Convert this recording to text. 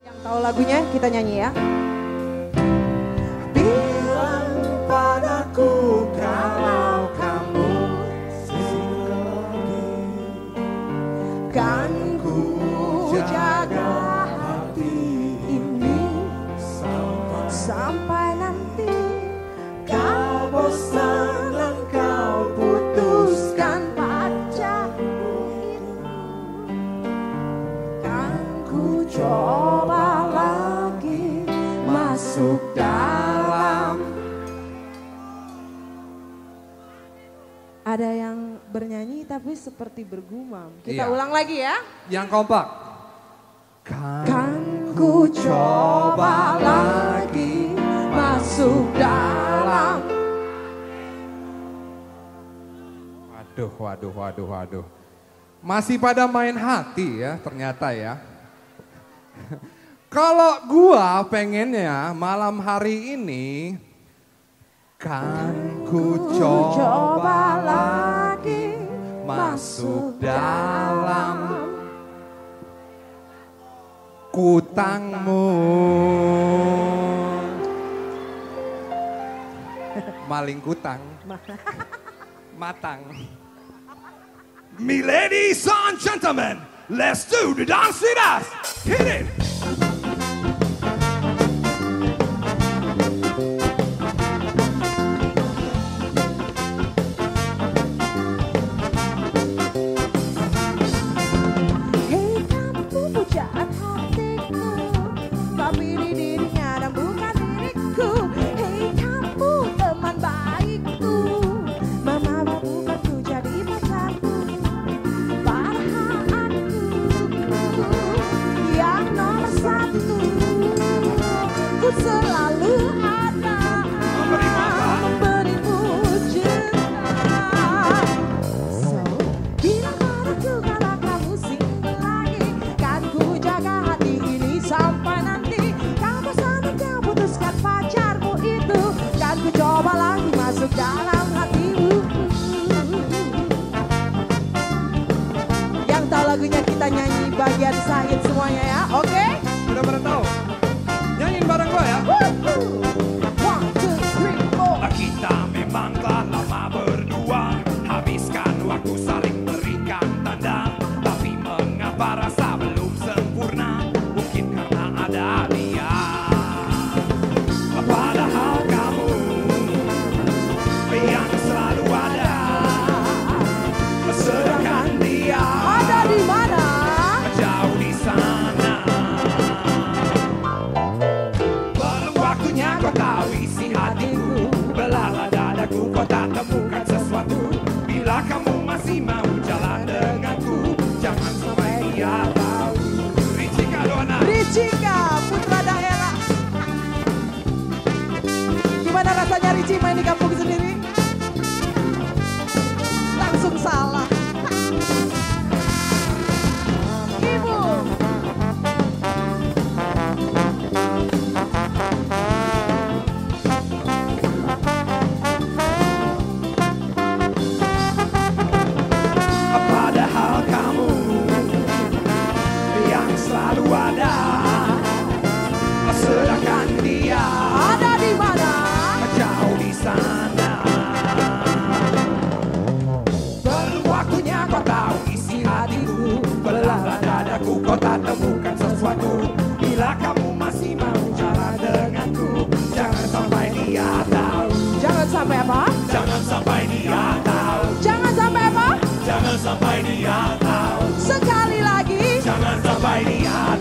Yang tahu lagunya kita nyanyi ya. Bilang padaku kalau kamu psikologi Kan ku jaga hati ini sampai sampai nanti kau bosan dan kau putuskan pacarmu itu. Kan ku masuk dalam. Ada yang bernyanyi tapi seperti bergumam. Kita Iya. ulang lagi ya. Yang kompak. Kan Kan ku coba lagi masuk dalam. Waduh, waduh, waduh, waduh. Masih pada main hati ya ternyata ya. Kalau gua pengennya malam hari ini kan ku coba lagi masuk dalam kutangmu. Maling kutang. Matang. Me ladies and gentlemen, let's do the dance with us. Hit it. Lagunya kita nyanyi bagian sahid semuanya ya, oke? Udah pada tahu? Sekali lagi. Jangan sampai dia.